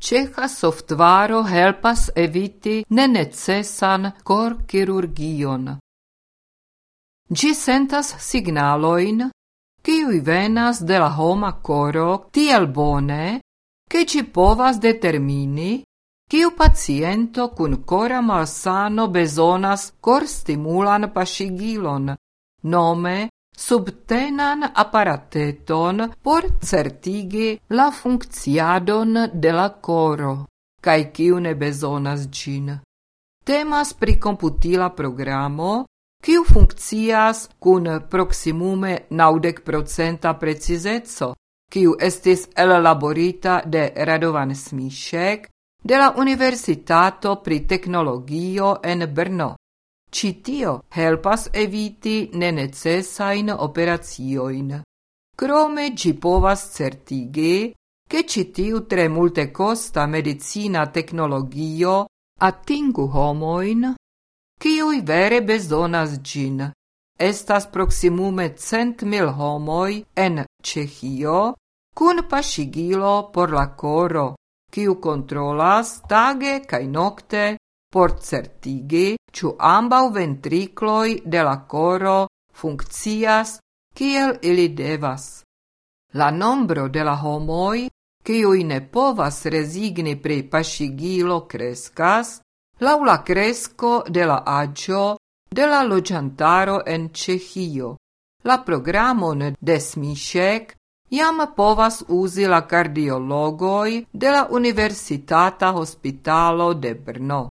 Ĉeĥa softvaro helpas eviti nenecesan korkirurgion. Ĝi sentas signalojn, kiuj venas de la homa koro tiel bone, ke ĝi povas determini, kiu paciento kun kora malsano bezonas korstimulan paŝigilon, nome subtenan aparateton por certigi la funkciadon de la koro, kaj kiu ne bezonas ĝin. Temas pri komputila programo, kiu funkcias kun proximume 90% precizeco, kiu estis elaborita de Radovan Smišek de la Universitato pri Teknologio en Brno. Citio helpas eviti nenecessain operacioin. Crome ci povas certigi che citiu tre multe costa medicina tecnologio attingu homoin, ciui vere besonas gin. Estas proximume cent mil homoi en Cehio, cun pasigilo por la coro, kiu controlas tage kai nocte por certigi ĉu ambaŭ ventrikloj de la koro funkcias kiel ili devas. La nombro de la homoj, kiuj ne povas rezigni pri paŝigilo kreskas, laŭ la kresko de la aĝo de la loĝantaro en Ĉeĥio. La programon de Smiŝek Iam povas uzi la cardiologoi de la Universitata Hospitalo de Brno.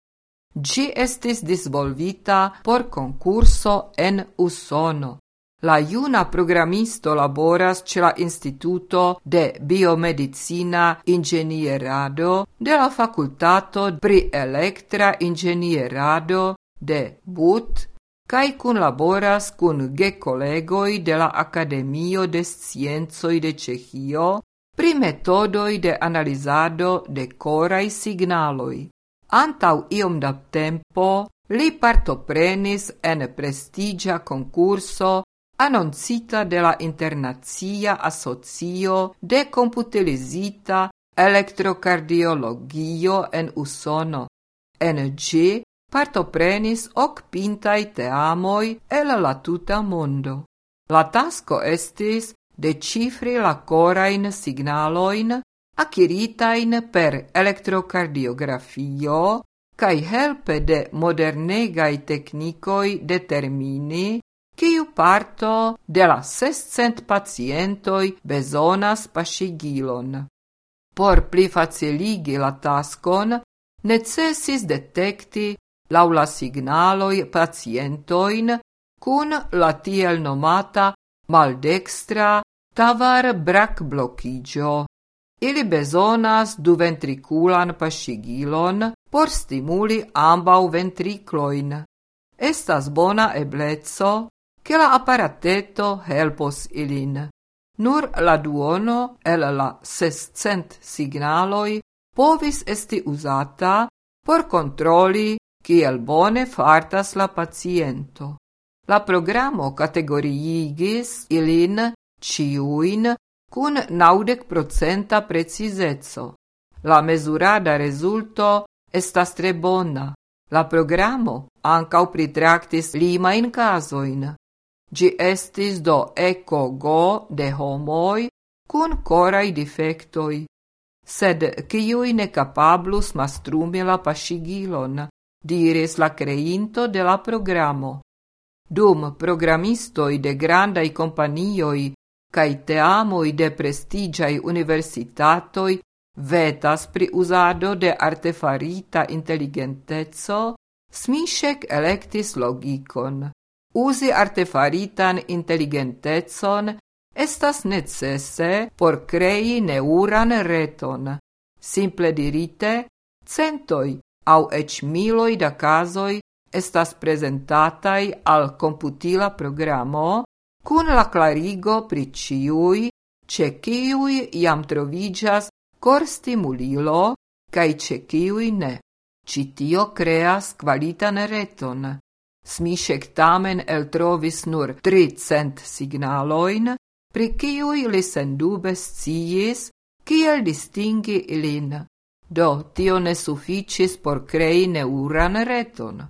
Gi estis disvolvita por concurso en Usono. La juna programisto laboras ce la Instituto de Biomedicina Ingenierado de la Facultato pri Electra Ingenierado de But laboras kun ge-kolegoj de la Akademio de Sciencoj de Ĉeĥio pri metodoj de analizado de koraj signaloj. Antaŭ iom da tempo li partoprenis en prestigia konkurso anoncita de la Internacia Asocio de Computerizita Elektrokardiologio en Usono. En partoprenis ok pintai teamoi el la tuta mondo. La tasco estis de cifri la corain signaloin acquiritain per electrocardiografio cae helpe de modernegai technicoi determini kiu parto de la 600 pacientoi bezonas pasigilon. Por pli faciligi la taskon, necessis detecti lau la pacientoin cun la tiel nomata maldextra tavar brac blocigio. Ili bezonas du ventriculan pasigilon por stimuli ambau ventricloin. Estas bona eblezzo che la apparateto helpos ilin. Nur la duono el la 600 signaloi povis esti usata por controli kiel bone fartas la paciento. La programo categoriigis ilin ciuin cun naudec procenta precizezo. La mesurada resulto estas tre bona. La programo ancau pritractis lima in casoin. Gi estis do eco go de homoi cun corai defectoi. Sed ciui ne capablus mastrumi la pasigilon diris la creinto de la programo. Dum programistoi de grandai companioi cae teamoi de prestigiai universitatoi vetas pri usado de artefarita intelligentezo, Smišek electis logikon. Uzi artefaritan intelligentezon estas necesse por crei neuran reton. Simple dirite, centoi au ec miloi da casoi estas presentatai al computila programo cun la clarigo pri ciui ce ciui iam trovigas cor stimulilo cae ce ciui ne. Citio creas qualitan reton. Smišek tamen el trovis nur 300 signaloin, pri ciui li sendube sciis, kiel distingi ilin. do tio ne sufficis por crei neuran reton.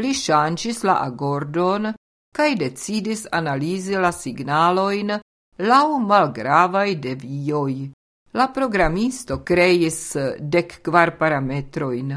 Li chancis la agordon, cae decidis analisi la signaloin lau malgravai devioi. La programisto creis dec quar parametroin.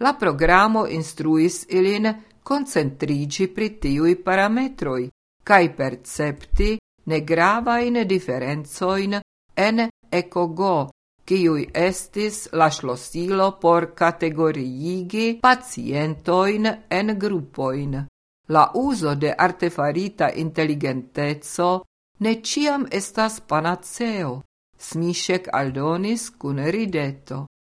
La programo instruis ilin concentrigi pri tiui parametroi, cae percepti negravain differenzoin en ecogo, kiui estis la schlossilo por categoriigi pacientoin en gruppoin. La uso de artefarita intelligentezo ne ciam estas panaceo, smišek aldonis cun rideto.